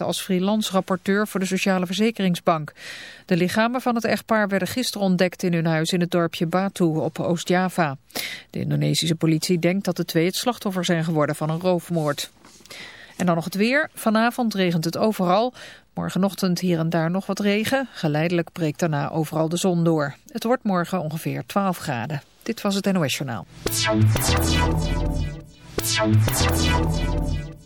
als freelance rapporteur voor de Sociale Verzekeringsbank. De lichamen van het echtpaar werden gisteren ontdekt in hun huis in het dorpje Batu op Oost-Java. De Indonesische politie denkt dat de twee het slachtoffer zijn geworden van een roofmoord. En dan nog het weer. Vanavond regent het overal. Morgenochtend hier en daar nog wat regen. Geleidelijk breekt daarna overal de zon door. Het wordt morgen ongeveer 12 graden. Dit was het NOS Journaal.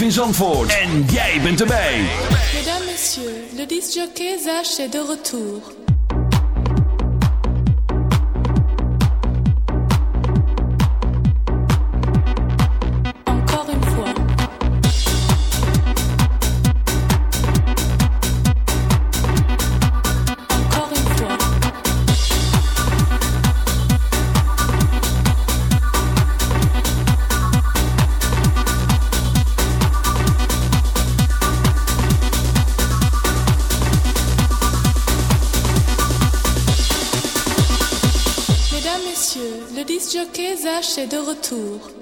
In Zandvoort. Le disc jockey est de retour.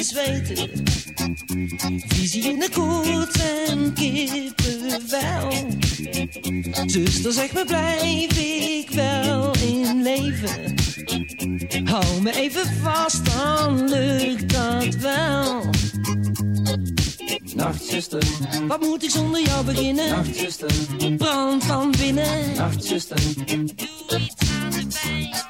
te zweten. Visie in de koets en kippenvel. Zuster, zeg me, blijf ik wel in leven? Hou me even vast, dan lukt dat wel. Nachtzuster, wat moet ik zonder jou beginnen? Nachtzuster, brand van binnen. Nachtzuster, doe iets aan de pijn.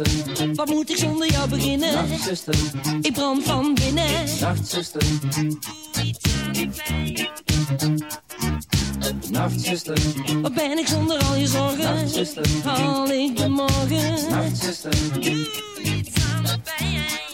Nachtzuster, wat moet ik zonder jou beginnen? Nachtzuster, ik brand van binnen. Nachtzuster, doe iets aan de pijn. Nachtzuster, wat ben ik zonder al je zorgen? Nachtzuster, haal ik de morgen? Nachtzuster, doe iets aan de pijn.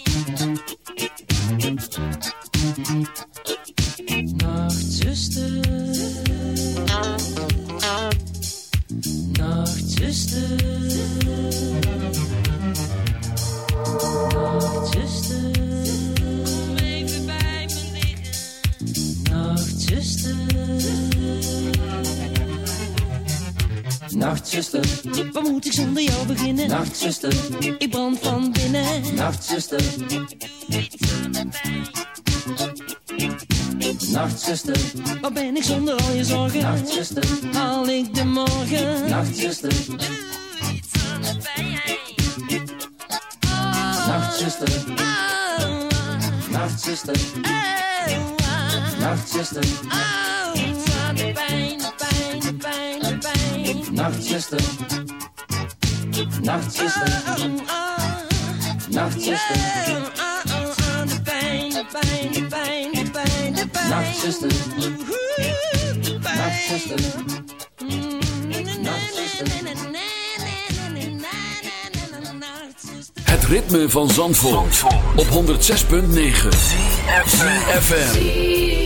Nachtzuster, wat moet ik zonder jou beginnen? Nachtzuster, ik brand van binnen. Nachtzuster. Nachtzuster, wat ben ik zonder al je zorgen? Nachtzuster, haal ik de morgen? Nachtzuster, doe iets aan de pijn. Nachtzuster, Nachtzuster, Nachtzuster, iets aan de pijn, Nachtzuster, Nachtzuster, Nachtzuster, de pijn, de pijn, de pijn, de pijn, de pijn. Nachtzuster, Nachtzuster, Het ritme van Zandvoort, op 106.9 FM.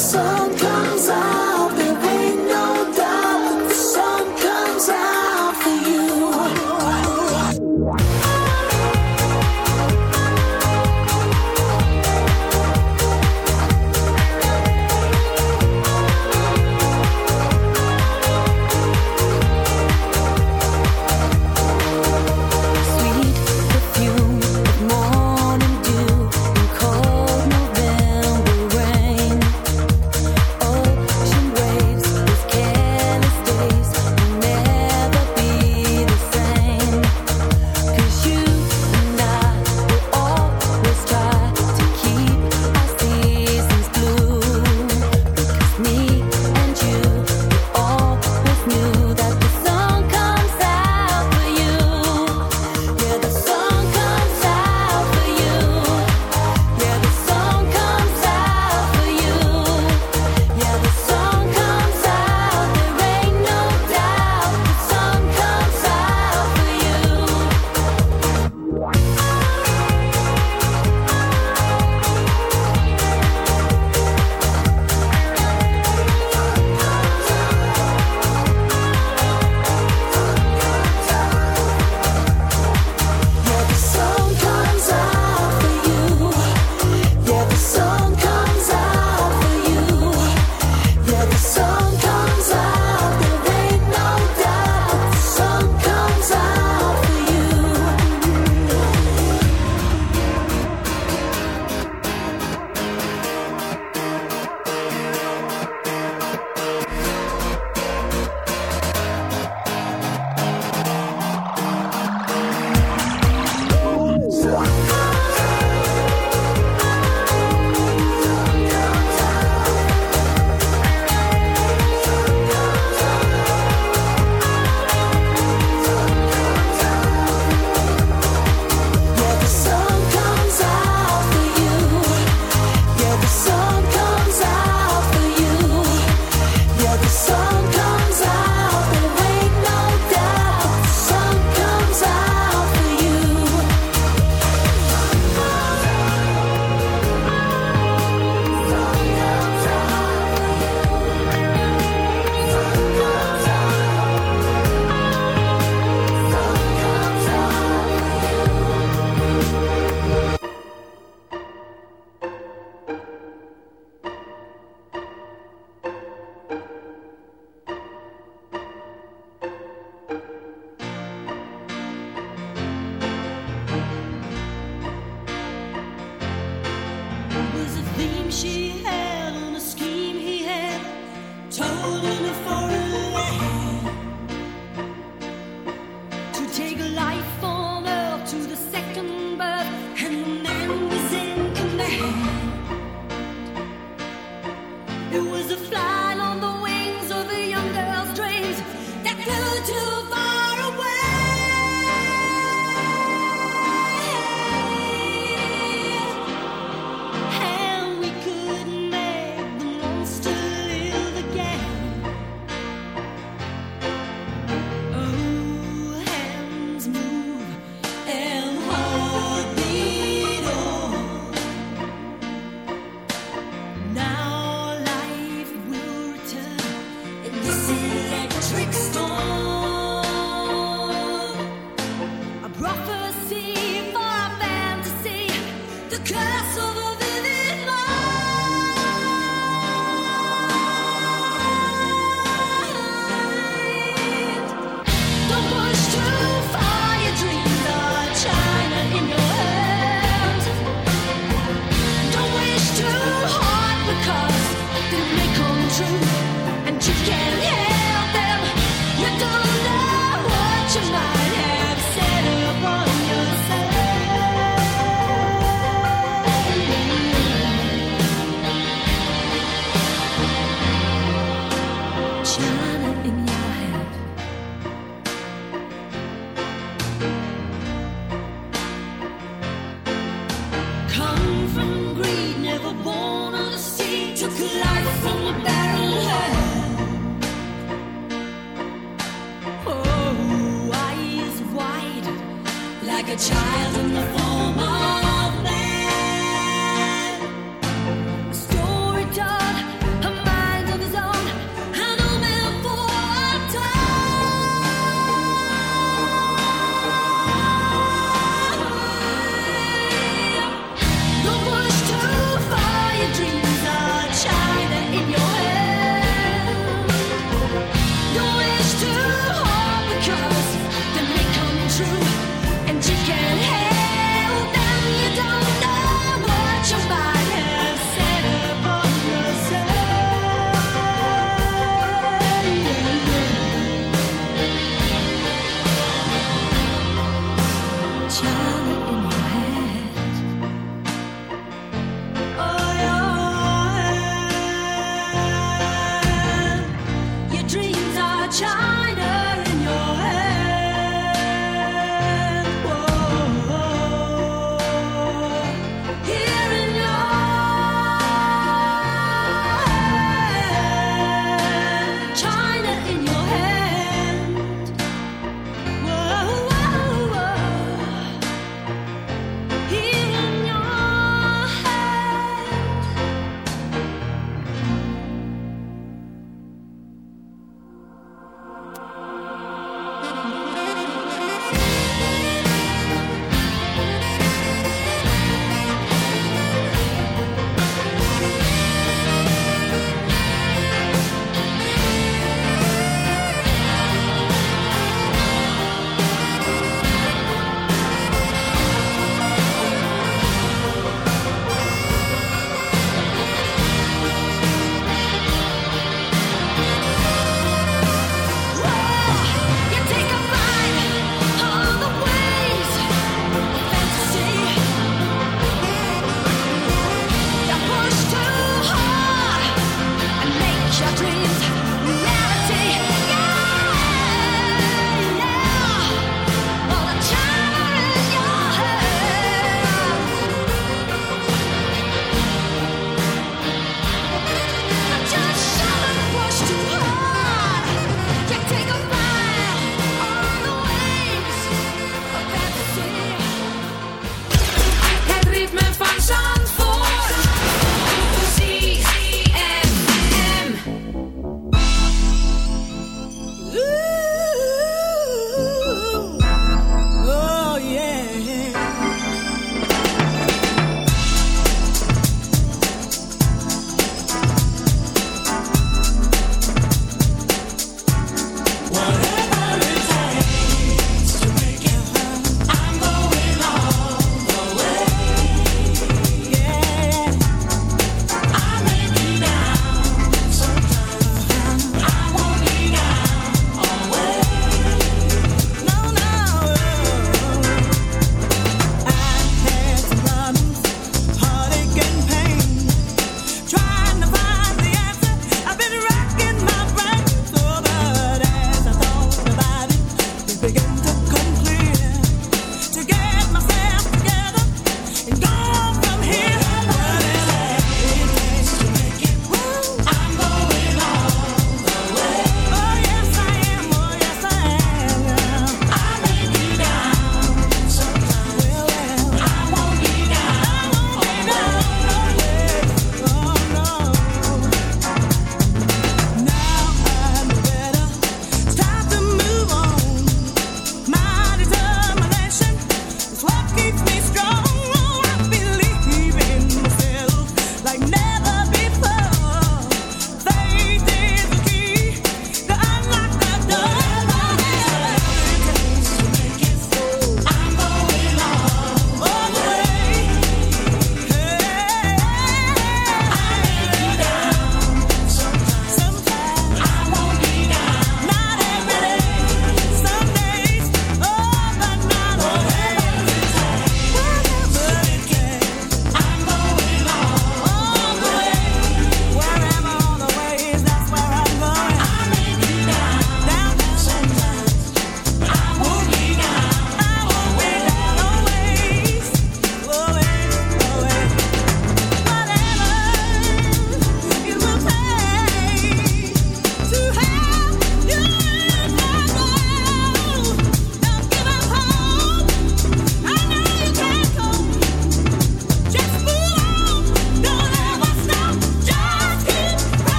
sun comes out.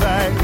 die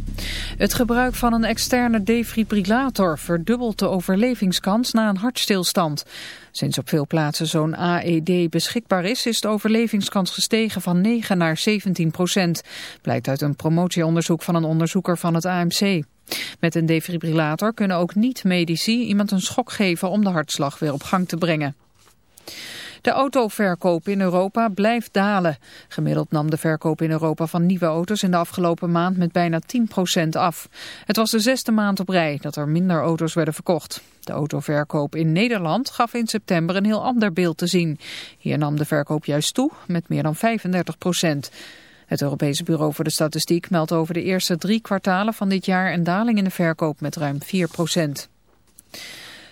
Het gebruik van een externe defibrillator verdubbelt de overlevingskans na een hartstilstand. Sinds op veel plaatsen zo'n AED beschikbaar is, is de overlevingskans gestegen van 9 naar 17 procent. Blijkt uit een promotieonderzoek van een onderzoeker van het AMC. Met een defibrillator kunnen ook niet-medici iemand een schok geven om de hartslag weer op gang te brengen. De autoverkoop in Europa blijft dalen. Gemiddeld nam de verkoop in Europa van nieuwe auto's in de afgelopen maand met bijna 10% af. Het was de zesde maand op rij dat er minder auto's werden verkocht. De autoverkoop in Nederland gaf in september een heel ander beeld te zien. Hier nam de verkoop juist toe met meer dan 35 procent. Het Europese Bureau voor de Statistiek meldt over de eerste drie kwartalen van dit jaar een daling in de verkoop met ruim 4 procent.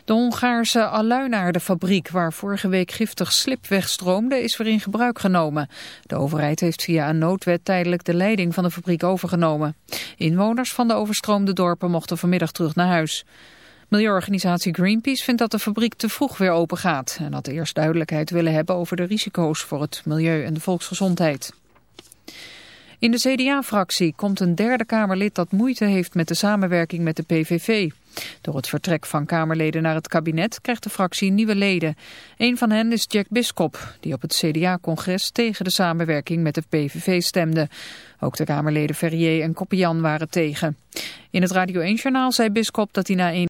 De Hongaarse aluinaardenfabriek waar vorige week giftig slip wegstroomde is weer in gebruik genomen. De overheid heeft via een noodwet tijdelijk de leiding van de fabriek overgenomen. Inwoners van de overstroomde dorpen mochten vanmiddag terug naar huis. Milieuorganisatie Greenpeace vindt dat de fabriek te vroeg weer open gaat en had eerst duidelijkheid willen hebben over de risico's voor het milieu en de volksgezondheid. In de CDA-fractie komt een derde Kamerlid dat moeite heeft met de samenwerking met de PVV. Door het vertrek van Kamerleden naar het kabinet krijgt de fractie nieuwe leden. Een van hen is Jack Biskop, die op het CDA-congres tegen de samenwerking met de PVV stemde. Ook de Kamerleden Ferrier en Koppian waren tegen. In het Radio 1-journaal zei Biskop dat hij na een